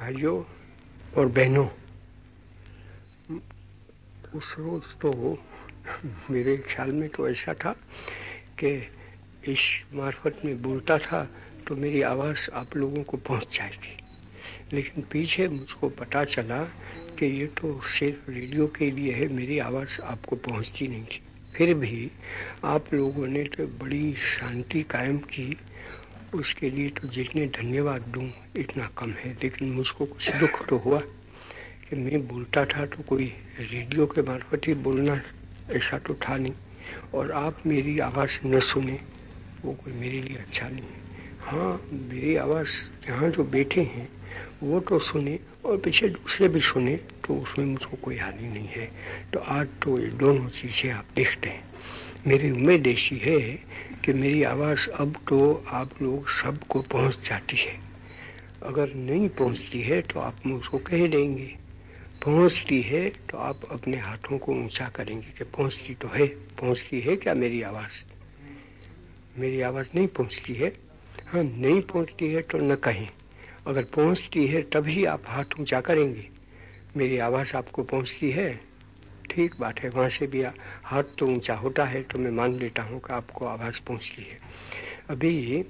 भाइयों और बहनों, उस रोज तो मेरे ख्याल में तो ऐसा था कि इस मार्फत में बोलता था तो मेरी आवाज़ आप लोगों को पहुँच जाएगी। लेकिन पीछे मुझको पता चला कि ये तो सिर्फ़ रेडियो के लिए है, मेरी आवाज़ आपको पहुँचती नहीं थी। फिर भी आप लोगों ने तो बड़ी शांति कायम की उसके लिए तो जितने धन्यवाद दूँ, इतना कम है। लेकिन मुझको कुछ दुख तो हुआ कि मैं बोलता था तो कोई रेडियो के मार्फत ही बोलना ऐसा तो था नहीं। और आप मेरी आवाज़ न सुने, वो कोई मेरे लिए अच्छा नहीं है। हाँ मेरी आवाज़ यहाँ जो बैठे हैं, वो तो सुने और पीछे दूसरे भी सुने तो उसमें मुझको कोई हानि नहीं है। तो आज तो ये दोनों चीज़ें आप देखते हैं। मेरी उम्मीद ऐसी है कि मेरी आवाज़ अब तो आप लोग सबको पहुँच जाती है। अगर नहीं पहुँचती है तो आप मुझको कह देंगे। पहुँचती है तो आप अपने हाथों को ऊँचा करेंगे कि पहुँचती तो है। पहुँचती है क्या मेरी आवाज़? मेरी आवाज़ नहीं पहुँचती है? हाँ नहीं पहुँचती है तो न कहें। अगर पहुँचती है तभी आप हाथ ऊँचा करेंगे। मेरी आवाज़ आपको पहुँचती है? ठीक बात है, वहाँ से भी हाथ तो ऊँचा होता है तो मैं मान लेता हूँ कि आपको आवाज़ पहुँचती है। अभी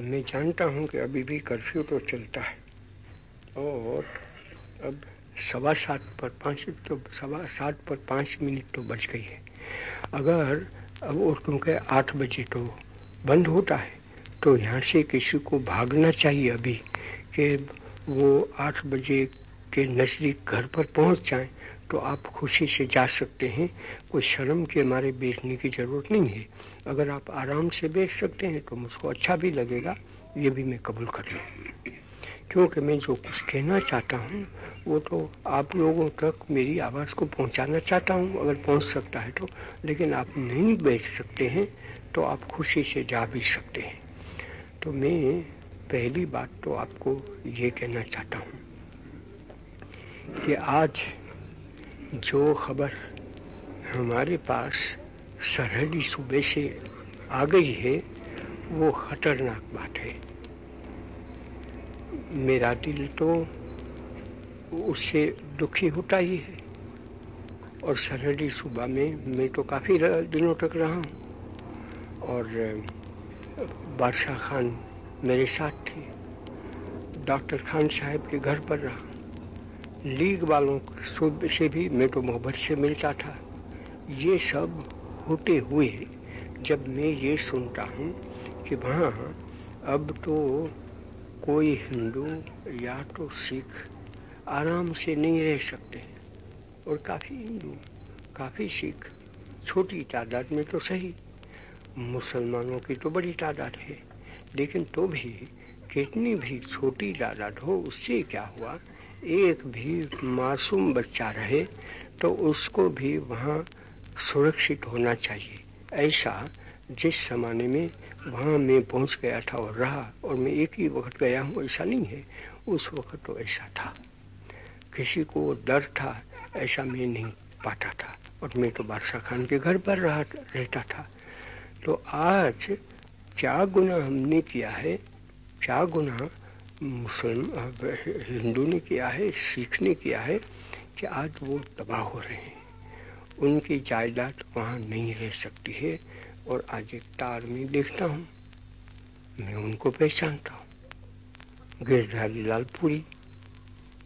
मैं जानता हूँ कि अभी भी कर्फ्यू तो चलता है। और अब सवा सात पर पाँच तो सवा सात पर पाँच मिनट तो बच गई है। अगर, अब और क्योंकि आठ बजे तो बंद होता है तो यहाँ से किसी को भागना चाहिए अभी कि वो आठ बजे के नज़दीक घर पर पहुँच जाएँ। तो आप खुशी से जा सकते हैं। कोई शर्म के मारे बेचने की ज़रूरत नहीं है। अगर आप आराम से बेच सकते हैं तो मुझको अच्छा भी लगेगा। ये भी मैं कबूल कर लूँ। क्योंकि मैं जो कुछ कहना चाहता हूँ, वो तो आप लोगों तक मेरी आवाज़ को पहुँचाना चाहता हूँ। अगर पहुँच सकता है तो। लेकिन आप नहीं बेच सकते हैं तो आप खुशी से जा भी सकते हैं। तो मैं पहली बात तो आपको ये कहना चाहता हूँ कि आज जो खबर हमारे पास सरहदी सूबे से आ गई है, वो खतरनाक बात है। मेरा दिल तो उससे दुखी होता ही है। और सरहदी सूबा में मैं तो काफ़ी दिनों तक रहा हूँ। और बादशाह खान मेरे साथ थे। डॉक्टर खान साहब के घर पर रहा लीग वालों से भी मैं तो मोहब्बत से मिलता था। ये सब होते हुए जब मैं ये सुनता हूँ कि वहाँ अब तो कोई हिंदू या तो सिख आराम से नहीं रह सकते और काफ़ी हिंदू, काफ़ी सिख, छोटी तादाद में तो सही, मुसलमानों की तो बड़ी तादाद है, लेकिन तो भी कितनी भी छोटी तादाद हो, उससे क्या हुआ एक भी मासूम बच्चा रहे तो उसको भी वहाँ सुरक्षित होना चाहिए। ऐसा जिस जमाने में वहाँ मैं पहुँच गया था और रहा, और मैं एक ही वक्त गया हूँ, ऐसा नहीं है। उस वक्त तो ऐसा था। किसी को डर था, ऐसा मैं नहीं पाता था। और मैं तो बादशाह खान के घर पर रहा, रहता था। तो आज क्या गुना हमने किया है, क्या गुना मुसलमान हिंदू ने किया है, सिख ने किया है कि आज वो तबाह हो रहे हैं। उनकी जायदाद वहाँ नहीं रह सकती है और आज एक तार में देखता हूँ, मैं उनको पहचानता हूँ। गिरधारी लालपुरी,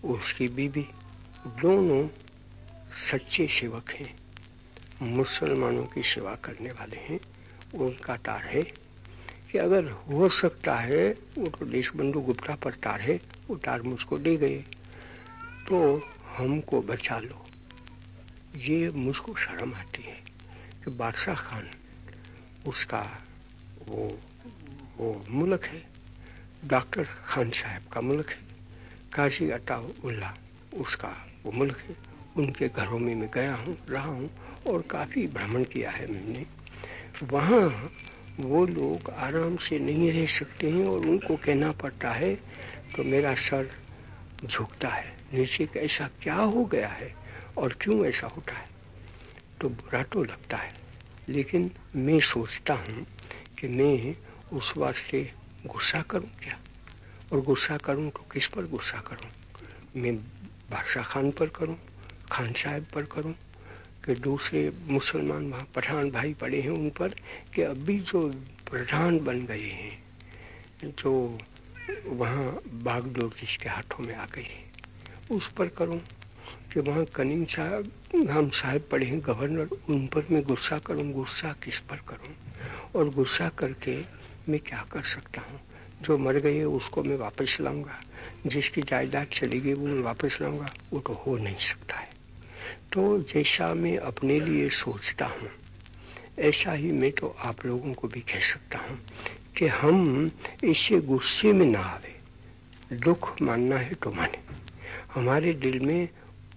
उसकी बीबी दोनों सच्चे सेवक हैं, मुसलमानों की सेवा करने वाले हैं। उनका तार है कि अगर हो सकता है, वो तो देश बंधु गुप्ता पर तार वो तार मुझको दे गए तो हमको बचा लो। ये मुझको शर्म आती है कि बादशाह खान उसका वो वो मुल्क है। डॉक्टर खान साहब का मुल्क है। काजी अताउल्ला उसका वो मुल्क है। उनके घरों में मैं गया हूँ, रहा हूँ और काफ़ी भ्रमण किया है मैंने। वहाँ वो लोग आराम से नहीं रह सकते हैं और उनको कहना पड़ता है तो मेरा सर झुकता है। नीचे ऐसा क्या हो गया है और क्यों ऐसा होता है? तो बुरा तो लगता है, लेकिन मैं सोचता हूँ कि मैं उस वास्ते गुस्सा करूँ क्या? और गुस्सा करूँ तो किस पर गुस्सा करूँ? मैं बादशाह खान पर करूँ? खान साहब पर करूँ? कि दूसरे मुसलमान वहाँ पठान भाई पड़े हैं उन पर कि अभी जो प्रधान बन गए हैं, जो वहाँ बागडोर जिसके हाथों में आ गई है, उस पर करूँ कि वहाँ कनीम साहब हम साहब पड़े हैं, गवर्नर, उन पर मैं गुस्सा करूँ, गुस्सा किस पर करूँ? और गुस्सा करके मैं क्या कर सकता हूँ? जो मर गए उसको मैं वापस लाऊँगा, जिसकी जायदाद चली गई, वो मैं वापस लाऊँगा, वो तो हो नहीं सकता है। तो जैसा मैं अपने लिए सोचता हूँ, ऐसा ही मैं तो आप लोगों को भी कह सकता हूँ कि हम इससे गुस्से में ना आवे। दुख मानना है तो माने। हमारे दिल में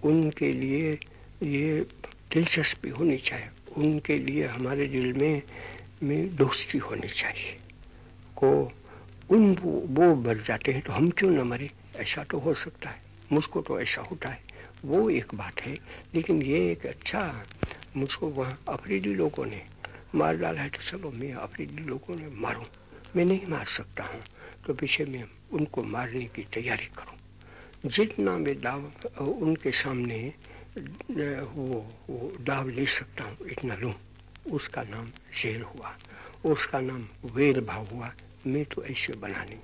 उनके लिए ये दिलचस्पी होनी चाहिए। उनके लिए हमारे दिल में में दोस्ती होनी चाहिए। को उन वो मर जाते हैं तो हम क्यों न मरे? ऐसा तो हो सकता है। मुझको तो ऐसा होता है। वो एक बात है लेकिन ये एक अच्छा मुझको वहाँ अफरीदी लोगों ने मार डाला है तो चलो मैं अफरीदी लोगों ने मारूं। मैं नहीं मार सकता हूँ तो पीछे मैं उनको मारने की तैयारी करूँ। जितना मैं दाव उनके सामने वो, वो दाव ले सकता हूँ इतना लूँ। उसका नाम जेल हुआ उसका नाम वेर भाव हुआ। मैं तो ऐसे बना नहीं।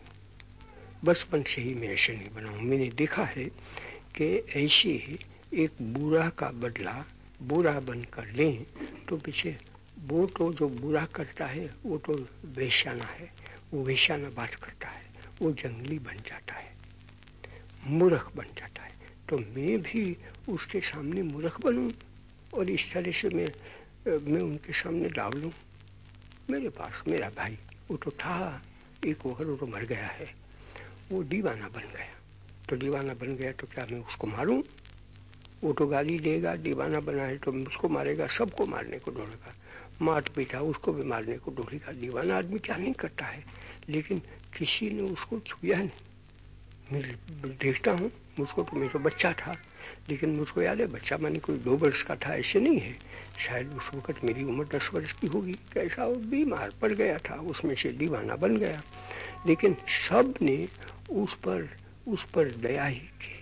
बचपन से ही मैं ऐसे नहीं बनाऊ मैंने देखा है कि ऐसे एक बुरा का बदला बुरा बनकर लें तो पीछे वो तो जो बुरा करता है, वो तो वेश्याना है, वो वेश्याना बात करता है, वो जंगली बन जाता है, मूर्ख बन जाता है। तो मैं भी उसके सामने मूर्ख बनूं और इस तरह से मैं मैं उनके सामने डाल लूँ मेरे पास मेरा भाई, वो तो था, एक वो तो मर गया है। वो दीवाना बन गया। तो दीवाना बन गया तो क्या मैं उसको मारूं? वो तो गाली देगा, दीवाना बना है तो उसको मारेगा, सबको मारने को दौड़ेगा मात पीटा उसको भी मारने को दौड़ेगा दीवाना आदमी क्या नहीं करता है? लेकिन किसी ने उसको छुआ नहीं। मैं देखता हूँ, मुझको तो मैं तो बच्चा था, लेकिन मुझको याद है, बच्चा मानी कोई दो वर्ष का था, ऐसे नहीं है। शायद उस वक्त मेरी उम्र दस वर्ष की होगी। कैसा वो बीमार पड़ गया था, उसमें से दीवाना बन गया। लेकिन सबने उस पर उस पर दया ही की।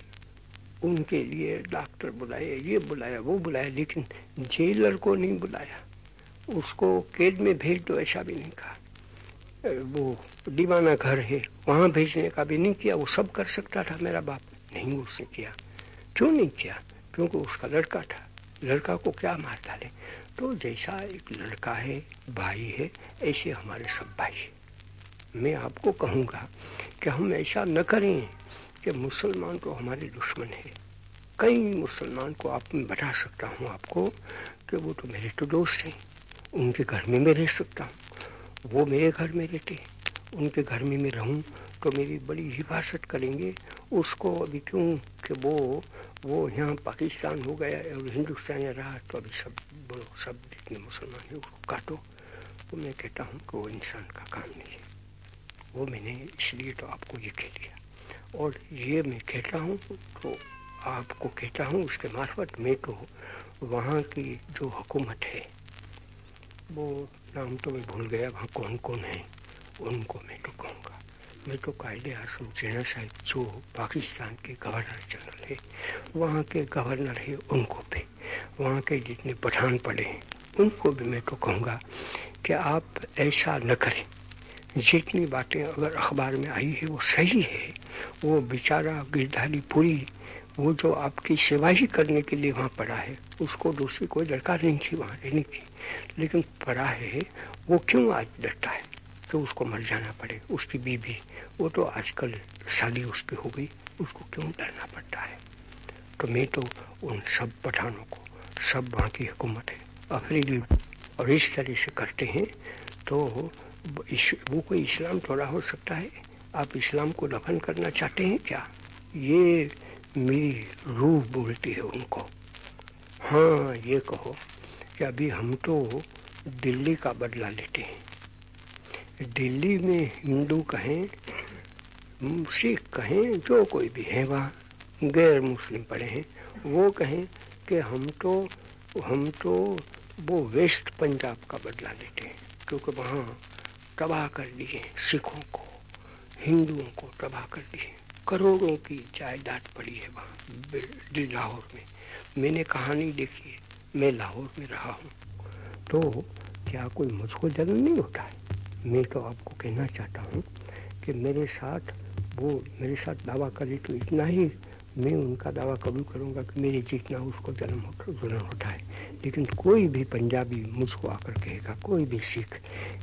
उनके लिए डॉक्टर बुलाए, ये बुलाया, वो बुलाया, लेकिन जेलर को नहीं बुलाया। उसको कैद में भेज दो, ऐसा भी नहीं कहा। वो दीवाना घर है, वहाँ भेजने का भी नहीं किया, वो सब कर सकता था, मेरा बाप नहीं उसने किया। क्यों नहीं किया? क्योंकि उसका लड़का था। लड़का को क्या मार डाले? तो जैसा एक लड़का है, भाई है, ऐसे हमारे सब भाई मैं आपको कहूँगा कि हम ऐसा न करें कि मुसलमान तो हमारे दुश्मन है। कई मुसलमान को आप, मैं बता सकता हूँ आपको कि वो तो मेरे तो दोस्त हैं। उनके घर में मैं रह सकता हूँ। वो मेरे घर में रहते उनके घर में मैं रहूँ तो मेरी बड़ी हिफाजत करेंगे। उसको अभी क्यों कि वो वो यहाँ पाकिस्तान हो गया और हिंदुस्तान या रहा तो अभी सब बोलो सब जितने मुसलमान हैं उसको काटो। तो मैं कहता हूँ कि वो इंसान का काम नहीं है। वो मैंने इसलिए तो आपको ये कह दिया। और ये मैं कहता हूँ तो आपको कहता हूँ उसके मार्फत, मैं तो वहाँ की जो हुकूमत है, वो नाम तो मैं भूल गया, वहाँ कौन कौन है, उनको मैं तो कहूँगा। मैं तो कायदे आसम जेना साहब, जो पाकिस्तान के गवर्नर जनरल है, वहाँ के गवर्नर है, उनको भी, वहाँ के जितने पठान पड़े हैं, उनको भी मैं तो कहूँगा कि आप ऐसा न करें। जितनी बातें अगर अखबार में आई है, वो सही है। वो बेचारा गिरधारी पूरी, वो जो आपकी सेवा ही करने के लिए वहाँ पड़ा है, उसको दूसरी कोई दरकार नहीं थी वहाँ रहने की। लेकिन पड़ा है, वो क्यों आज डरता है? कि उसको मर जाना पड़े, उसकी बीबी वो तो आजकल शादी उसकी हो गई, उसको क्यों डरना पड़ता है? तो मैं तो उन सब पठानों को, सब वहाँ की हुकूमत है अफरीदी और इस तरह से करते हैं तो वो कोई इस्लाम थोड़ा हो सकता है। आप इस्लाम को दफन करना चाहते हैं क्या? ये मेरी रूह बोलती है उनको। हाँ ये कहो कि अभी हम तो दिल्ली का बदला लेते हैं। दिल्ली में हिंदू कहें सिख कहें, जो कोई भी है वहाँ, गैर मुस्लिम पड़े हैं, वो कहें कि हम तो हम तो वो वेस्ट पंजाब का बदला लेते हैं, क्योंकि वहाँ तबाह कर दिए, सिखों को, हिंदुओं को तबाह कर दिए। करोड़ों की जायदाद पड़ी है वहाँ लाहौर में। मैंने कहानी देखी है, मैं लाहौर में रहा हूँ। तो क्या कोई मुझको जलन नहीं होता है? मैं तो आपको कहना चाहता हूँ कि मेरे साथ वो, मेरे साथ दावा करे तो इतना ही मैं उनका दावा कबूल करूँगा कि मेरे जितना उसको जन्म जलन होता है। लेकिन कोई भी पंजाबी मुझको आकर कहेगा, कोई भी सिख,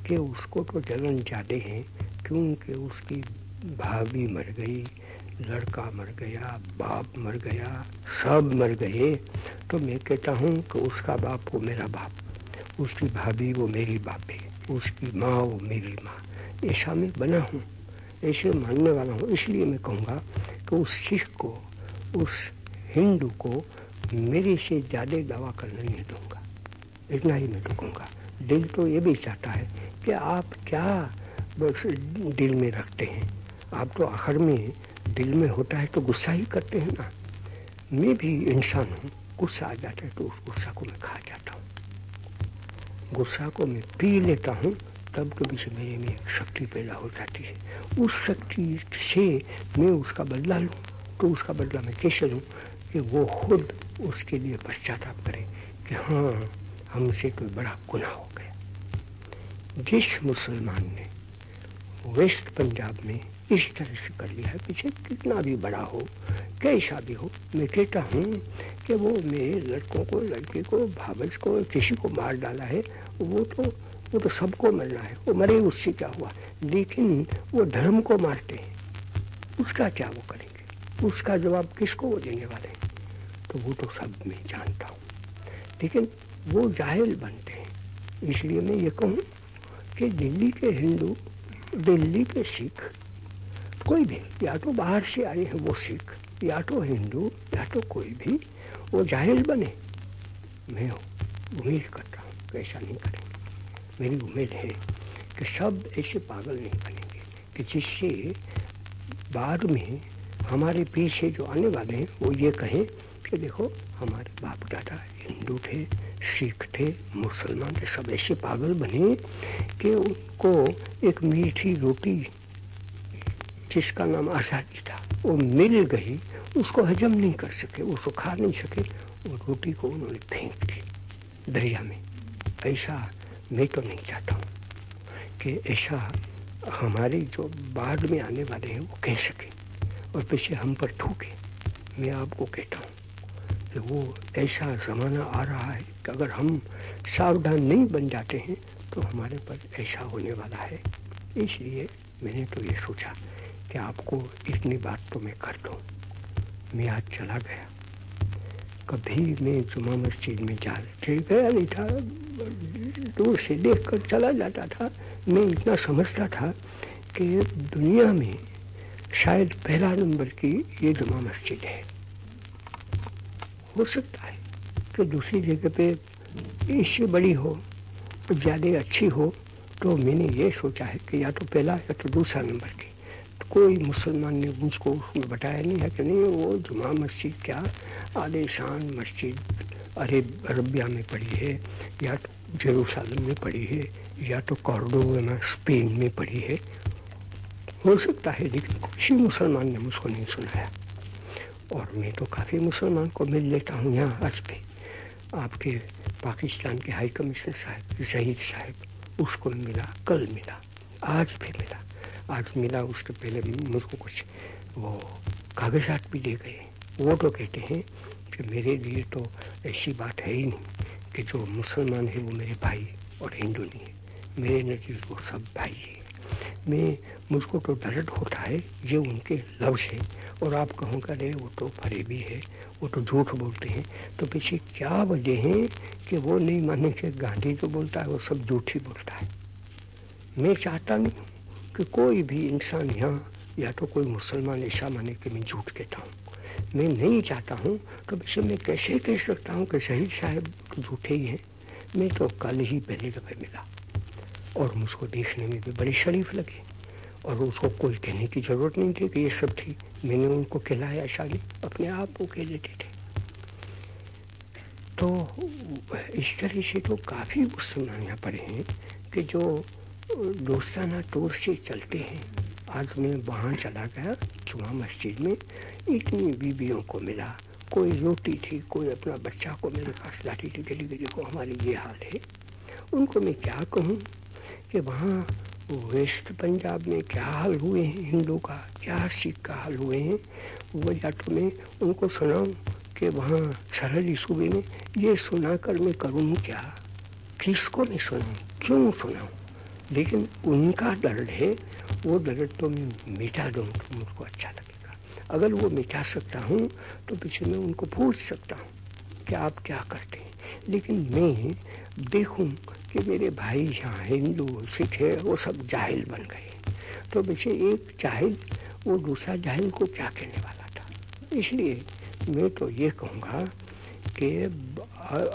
कि उसको तो जलन ज़्यादा है, क्योंकि उसकी भाभी मर गई, लड़का मर गया, बाप मर गया, सब मर गए। तो मैं कहता हूँ कि उसका बाप वो मेरा बाप, उसकी भाभी वो मेरी भाभी उसकी माँ वो मेरी माँ। ऐसा मैं बना हूँ, ऐसे मानने वाला हूँ। इसलिए मैं कहूँगा कि उस सिख को उस हिंदू को मेरे से ज़्यादा दावा करना नहीं दूँगा। इतना ही मैं कहूँगा दिल तो ये भी चाहता है कि आप क्या बस दिल में रखते हैं। आप तो आखिर में दिल में होता है तो गुस्सा ही करते हैं ना। मैं भी इंसान हूँ। गुस्सा आ जाता है तो उस गुस्सा को मैं खा जाता हूँ। गुस्सा को मैं पी लेता हूँ, तब कभी से मेरे में एक शक्ति पैदा हो जाती है। उस शक्ति से मैं उसका बदला लूँ। तो उसका बदला मैं कैसे लूँ कि वो खुद उसके लिए पश्चाताप करे कि हाँ हमसे कोई बड़ा गुनाह हो गया। जिस मुसलमान ने वेस्ट पंजाब में इस तरह से कर लिया है, पीछे कितना भी बड़ा हो, कैसा भी हो, मैं कहता हूँ कि वो मेरे लड़कों को, लड़के को भावज को, किसी को मार डाला है, वो तो वो तो सबको मरना है, वो मरे उससे क्या हुआ? लेकिन वो धर्म को मारते हैं, उसका क्या वो करेंगे? उसका जवाब किसको वो देने वाले तो वो तो सब मैं जानता हूँ। लेकिन वो जाहिल बनते हैं। इसलिए मैं ये कहूँ कि दिल्ली के हिंदू, दिल्ली के सिख, कोई भी, या तो बाहर से आए हैं वो सिख, या तो हिंदू, या तो कोई भी, वो जाहिल बने। मैं उम्मीद करता हूँ कैसा नहीं करेंगे। मेरी उम्मीद है कि सब ऐसे पागल नहीं बनेंगे, कि जिससे बाद में हमारे पीछे जो आने वाले हैं, वो ये कहें कि देखो, हमारे बाप दादा हिंदू थे, सिख थे, मुसलमान थे, सब ऐसे पागल बने कि उनको एक मीठी रोटी जिसका नाम आज़ादी था, वो मिल गई, उसको हजम नहीं कर सके उसको खा नहीं सके, वो रोटी को उन्होंने फेंक दी दरिया में। ऐसा मैं तो नहीं चाहता हूँ कि ऐसा हमारे जो बाद में आने वाले हैं, वो कह सके। और पीछे हम पर ठूके। मैं आपको कहता हूँ कि वो ऐसा जमाना आ रहा है कि अगर हम सावधान नहीं बन जाते हैं तो हमारे पर ऐसा होने वाला है। इसलिए मैंने तो ये सोचा कि आपको इतनी बात तो मैं कर दूँ। मैं आज चला गया। कभी मैं जुमा मस्जिद में जा गया नहीं था। दूर से देख कर चला जाता था। मैं इतना समझता था कि दुनिया में शायद पहला नंबर की ये जुमा मस्जिद है। हो सकता है कि दूसरी जगह पे इससे बड़ी हो ज़्यादा अच्छी हो तो मैंने ये सोचा है कि या तो पहला या तो दूसरा नंबर की। तो कोई मुसलमान ने मुझको उसमें बताया नहीं है कि नहीं, वो जुमा मस्जिद क्या आलिशान मस्जिद अरे अरबिया में पड़ी है, या तो जेरूसलम में पड़ी है, या तो कॉर्डोवा स्पेन में पड़ी है हो सकता है, लेकिन किसी मुसलमान ने मुझको नहीं सुनाया। और मैं तो काफ़ी मुसलमान को मिल लेता हूँ यहाँ आज पे आपके पाकिस्तान के हाई कमिश्नर साहब जहीद साहब, उसको मिला, कल मिला, आज भी मिला। आज मिला, उसके पहले मुझको कुछ वो कागजात भी दे गए। वो तो कहते हैं कि मेरे लिए तो ऐसी बात है ही नहीं कि जो मुसलमान है वो मेरे भाई और हिंदू नहीं है। मेरे नज़दीक वो सब भाई है। मैं मुझको तो दर्द होता है, ये उनके लफ्ज है। और आप कहोगे अरे, वो तो फरेबी है, वो तो झूठ बोलते हैं। तो पीछे क्या वजह है कि वो नहीं माने कि गांधी जो बोलता है, वो सब झूठ ही बोलता है? मैं चाहता नहीं कि कोई भी इंसान यहाँ, या तो कोई मुसलमान, ऐसा माने कि मैं झूठ कहता हूँ। मैं नहीं चाहता हूँ तो वैसे मैं कैसे कह सकता हूँ कि शहीद साहब झूठे ही हैं? मैं तो कल ही पहले दफे मिला। और मुझको देखने में भी बड़ी शरीफ लगे। और उसको कोई कहने की ज़रूरत नहीं थी कि ये सब थी। मैंने उनको ऐसा नहीं अपने आप वो कह लेते थे। तो इस तरह से तो काफ़ी मुसलमान यहाँ पड़े हैं कि जो दोस्ताना तौर से चलते हैं, आज मैं वहाँ चला गया, जुमा मस्जिद में, इतनी बीबियों को मिला, कोई रोटी थी, कोई अपना बच्चा को मेरे पास लाती थी गली गली को, हमारी ये हाल है। उनको मैं क्या कहूँ? कि वहाँ वेस्ट पंजाब में क्या हाल हुए हैं? हिंदू का क्या सिख का हाल हुए हैं? वो या तो मैं उनको सुनाऊं कि वहाँ सरहदी सूबे में ये सुनाकर मैं करूँ क्या? किसको मैं सुनाऊं? क्यों सुनाऊं? लेकिन उनका दर्द है, वो दर्द तो मैं मिटा दूँ तो मुझको अच्छा लगेगा। अगर वो मिटा सकता हूँ तो पीछे मैं उनको पूछ सकता हूँ कि आप क्या करते हैं। लेकिन मैं देखूँ कि मेरे भाई यहाँ हिंदू, सिख है, वो सब जाहिल बन गए। तो वैसे एक जाहिल, वो दूसरा जाहिल को क्या कहने वाला था? इसलिए मैं तो ये कहूँगा कि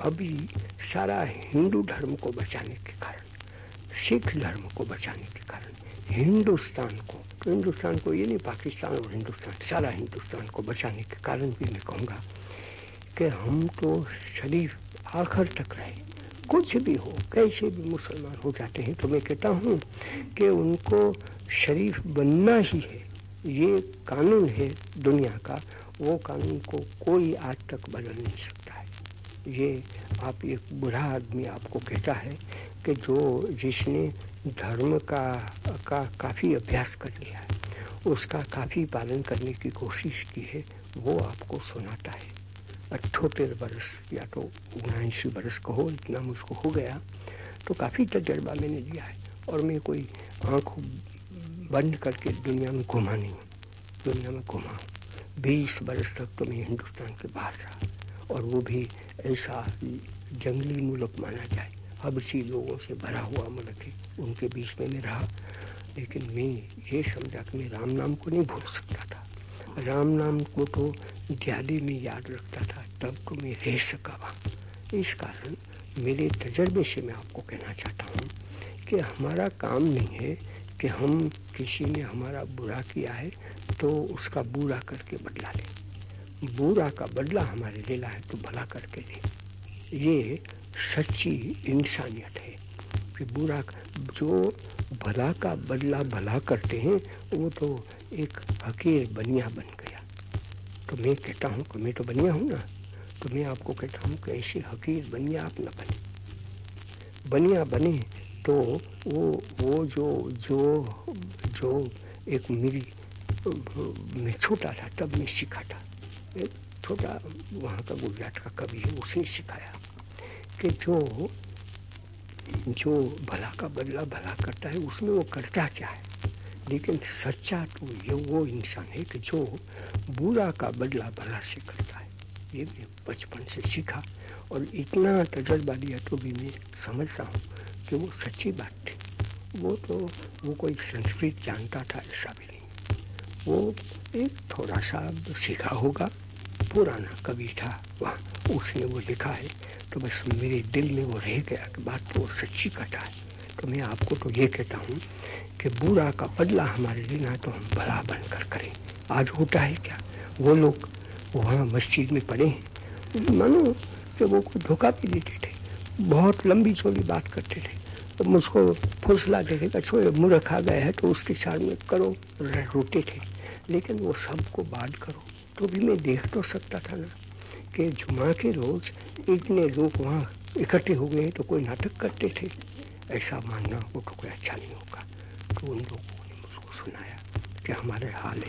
अभी सारा हिंदू धर्म को बचाने के कारण, सिख धर्म को बचाने के कारण, हिंदुस्तान को हिंदुस्तान को ये नहीं, पाकिस्तान और हिंदुस्तान, सारा हिंदुस्तान को बचाने के कारण भी मैं कहूँगा कि हम तो शरीफ आखिर तक रहे। कुछ भी हो, कैसे भी मुसलमान हो जाते हैं तो मैं कहता हूँ कि उनको शरीफ बनना ही है। ये कानून है दुनिया का, वो कानून को कोई आज तक बदल नहीं सकता है। ये आप एक बुरा आदमी आपको कहता है कि जो जिसने धर्म का का काफ़ी अभ्यास कर लिया है, उसका काफ़ी पालन करने की कोशिश की है, वो आपको सुनाता है। अठोतेर वर्ष या तो उन्नीस वर्ष का हो, इतना मुझको हो गया तो काफ़ी तजर्बा मैंने लिया है। और मैं कोई आँख बंद करके दुनिया में घुमा नहीं दुनिया में घुमा बीस वर्ष तक तो मैं हिंदुस्तान के बाहर रहा और वो भी ऐसा जंगली मुल्क माना जाए। हबसी लोगों से भरा हुआ मुल्क है, उनके बीच में मैं रहा। लेकिन मैं ये समझा कि मैं राम नाम को नहीं भूल सकता था। राम नाम को तो ज़्यादा में याद रखता था, तब तो मैं रह सका। इस कारण मेरे तजर्बे से मैं आपको कहना चाहता हूँ कि हमारा काम नहीं है कि हम किसी ने हमारा बुरा किया है तो उसका बुरा करके बदला ले। बुरा का बदला हमारे लेला है तो भला करके ले ये सच्ची इंसानियत है कि बुरा जो भला का बदला भला करते हैं, वो तो एक हकीर बनिया बन तो मैं कहता हूँ कि मैं तो बनिया हूँ ना तो मैं आपको कहता हूँ कि ऐसी हकीर बनिया आप न बने। बनिया बने तो वो वो जो जो जो एक मेरी, मैं छोटा था, तब मैं सीखा था। एक छोटा वहाँ का गुजरात का कवि है, उसने सिखाया कि जो जो भला का बदला भला करता है, उसमें वो करता क्या है? लेकिन सच्चा तो ये वो इंसान है कि जो बुरा का बदला भला से करता है। ये मैं बचपन से सीखा और इतना तजर्बा लिया तो भी मैं समझता हूँ कि वो सच्ची बात थी वो तो वो कोई संस्कृत जानता था ऐसा भी नहीं। वो एक थोड़ा सा सीखा होगा, पुराना कवि था वहाँ, उसने वो लिखा है तो बस मेरे दिल में वो रह गया कि बात तो वो सच्ची कटा है। तो मैं आपको तो ये कहता हूँ कि बुरा का बदला हमारे लेना तो हम भला बनकर करें। आज होता है क्या? वो लोग वहाँ मस्जिद में पड़े हैं। मानो कि वो कोई धोखा भी देते थे। बहुत लंबी चौड़ी बात करते थे। तो मुझको फुसला देखेगा छोड़े मुँह रखा गया है तो उसके साथ में करो रोते थे। लेकिन वो सबको बात करो तो भी मैं देख तो सकता था ना कि जुमा के रोज इतने लोग वहाँ इकट्ठे हो गए तो कोई नाटक करते थे। ऐसा मानना तो कोई अच्छा नहीं होगा तो उन लोगों ने मुझको सुनाया कि हमारे हाल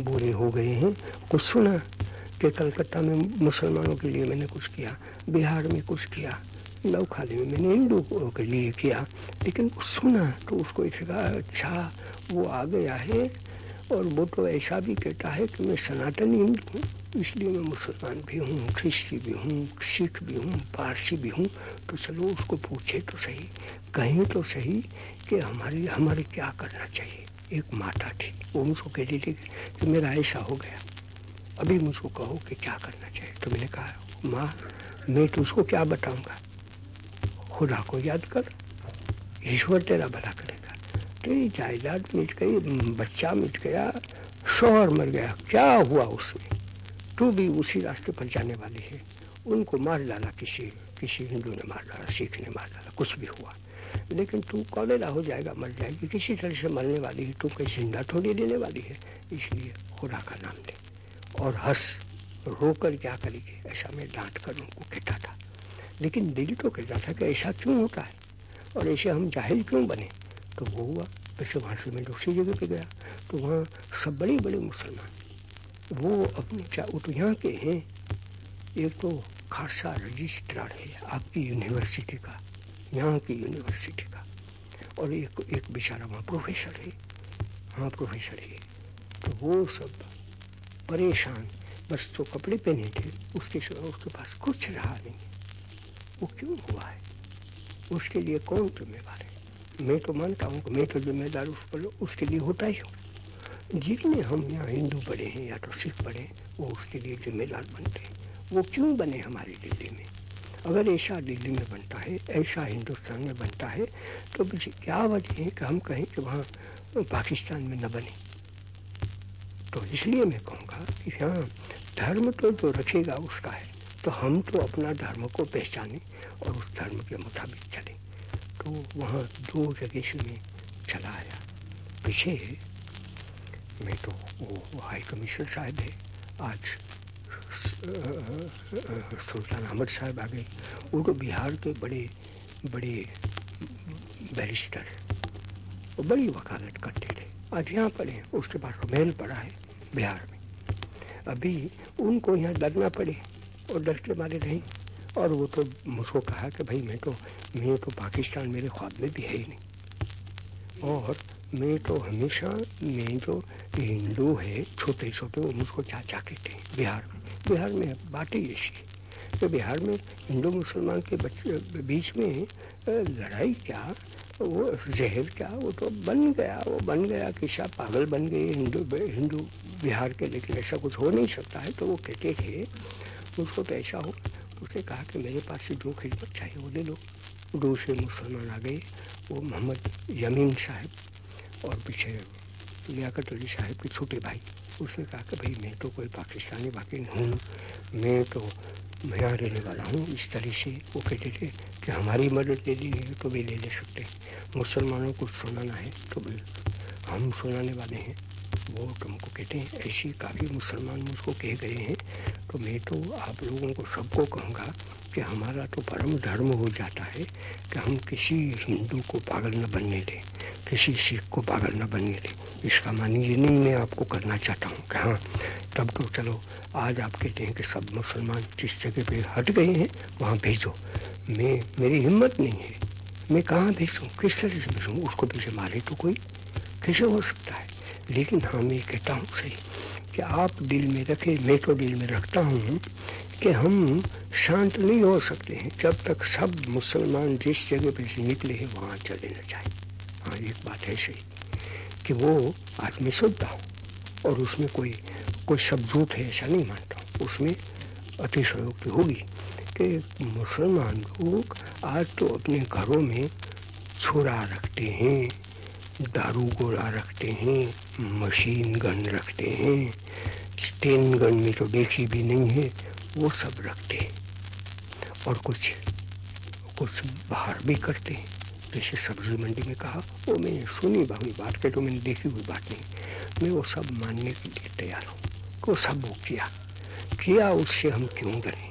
बुरे हो गए हैं। कुछ सुना कि कलकत्ता में मुसलमानों के लिए मैंने कुछ किया, बिहार में कुछ किया नौखाली में मैंने हिंदू के लिए किया, लेकिन सुना तो उसको इसका अच्छा वो आ गया है और वो तो ऐसा भी कहता है कि मैं सनातन हिंदू हूँ, इसलिए मैं मुसलमान भी हूँ, ख्रिस्ती भी हूँ, सिख भी हूँ, पारसी भी हूँ। तो चलो उसको पूछे तो सही, कहें तो सही कि हमारे हमारे क्या करना चाहिए। एक माता थी, वो मुझको कहती थी कि मेरा ऐसा हो गया। अभी मुझको कहो कि क्या करना चाहिए। तो मैंने कहा, माँ, मैं तो उसको क्या बताऊँगा? खुदा को याद कर, ईश्वर तेरा भला करे। तेरी जायदाद मिट गई, बच्चा मिट गया, शोहर मर गया। क्या हुआ उसमें? तू भी उसी रास्ते पर जाने वाली है। उनको मार डाला किसी किसी हिंदू ने मार डाला, सिख ने मार डाला, कुछ भी हुआ। लेकिन तू कॉलेरा हो जाएगा, मर जाएगी। किसी तरह से मरने वाली है, तू कहीं ज़िंदा थोड़ी देने वाली है। इसलिए खुदा का नाम ले। और हंस, रोकर क्या करेगी? ऐसा मैं डांट कर उनको कहता था। लेकिन दिल तो कहता था कि ऐसा क्यों होता है? और ऐसे हम जाहिल क्यों बने? तो वो हुआ वहाँ से मैं दूसरी जगह पे गया तो वहाँ सब बड़े बड़े मुसलमान वो अपने वो तो यहाँ के हैं, एक तो खासा रजिस्ट्रार है, आपकी यूनिवर्सिटी का, यहाँ की यूनिवर्सिटी का, और एक एक बेचारा वहाँ प्रोफेसर है। हाँ प्रोफेसर है। तो वो सब परेशान, बस तो कपड़े पहने थे, उसके उसके पास कुछ रहा नहीं। वो क्यों हुआ है? उसके लिए कौन जिम्मेवार है? मैं तो मानता हूँ कि मैं तो जिम्मेदार उस पर उसके लिए होता ही हूँ। जितने हम यहाँ हिंदू पढ़े हैं या तो सिख पढ़े वो उसके लिए जिम्मेदार बनते हैं। वो क्यों बने हमारी दिल्ली में? अगर ऐसा दिल्ली में बनता है, ऐसा हिंदुस्तान में बनता है तो मुझे क्या वजह है कि हम कहें कि वहाँ पाकिस्तान में न बने? तो इसलिए मैं कहूँगा कि हाँ धर्म तो जो रखेगा उसका है तो हम तो अपना धर्म को पहचाने और उस धर्म के मुताबिक चले। तो वहाँ दो जगह से मैं चला आया। पीछे मैं तो वो हाई कमिश्नर साहब है। आज, सुल्तान अहमद साहब आ गए। वो तो बिहार के बड़े बड़े बैरिस्टर वो बड़ी वकालत करते थे। आज यहाँ पढ़े उसके पास महल पड़ा है बिहार में। अभी उनको यहाँ लगना पड़े और डर के मारे नहीं। और वो तो मुझको कहा कि भाई मैं तो मैं तो पाकिस्तान मेरे ख्वाब में भी है ही नहीं। और मैं तो हमेशा, मैं जो हिंदू है, छोटे छोटे वो मुझको चाचा कहते हैं? बिहार में। बिहार में बात ही ऐसी तो बिहार में हिंदू मुसलमान के बच्चे, बीच में लड़ाई क्या? वो जहर क्या? वो तो बन गया, वो बन गया कि शाह पागल बन गए हिंदू हिंदू बिहार के लेकिन ऐसा कुछ हो नहीं सकता है तो वो कहते थे उसको तो ऐसा हो उसने कहा कि मेरे पास से जो खिदमत चाहिए वो ले। लो दूसरे मुसलमान आ गए, वो मोहम्मद यमीन साहब और पीछे लियाकत अली साहब के छोटे भाई। उसने कहा कि भाई, मैं तो कोई पाकिस्तानी, बाकी नहीं हूँ। मैं तो यहाँ रहने वाला हूँ। इस तरह से वो कहते थे कि हमारी मदद ले ली है तो भी ले ले सकते। हैं मुसलमानों को सुनाना है तो भी हम सुनाने वाले हैं। वो तुमको कहते हैं, ऐसे काफ़ी मुसलमान मुझको कह गए हैं। तो मैं तो आप लोगों को सबको कहूँगा कि हमारा तो परम धर्म हो जाता है कि हम किसी हिंदू को पागल न बनने दें, किसी सिख को पागल न बनने दें। इसका मानिए नहीं, मैं आपको करना चाहता हूँ कि हाँ तब तो चलो, आज आप कहते हैं कि सब मुसलमान जिस जगह पे हट गए हैं, वहाँ भेजो। मैं, मेरी हिम्मत नहीं है। मैं कहाँ भेजूँ? किस तरह से भेजूँ? उसको पीछे मारे तो कोई। कैसे हो सकता है? लेकिन हाँ मैं कहता हूँ सही कि आप दिल में रखे, मैं तो दिल में रखता हूँ कि हम शांत नहीं हो सकते हैं। जब तक सब मुसलमान जिस जगह पे से निकले हैं, वहाँ चले न जाए। हाँ एक बात है सही कि वो आदमी शुद्ध हो और उसमें कोई कोई सब झूठ है, ऐसा नहीं मानता उसमें अतिशयोक्ति होगी कि मुसलमान लोग आज तो अपने घरों में छुरा रखते हैं। दारू गोला रखते हैं, मशीन गन रखते हैं, स्टेन गन में तो देखी भी नहीं है, वो सब रखते हैं। और कुछ कुछ बाहर भी करते हैं। जैसे सब्ज़ी मंडी में कहा, वो मैंने सुनी भावी बात के तो मैंने देखी हुई बात नहीं। मैं वो सब मानने के लिए तैयार हूँ। वो सब वो किया। किया उससे हम क्यों डरे?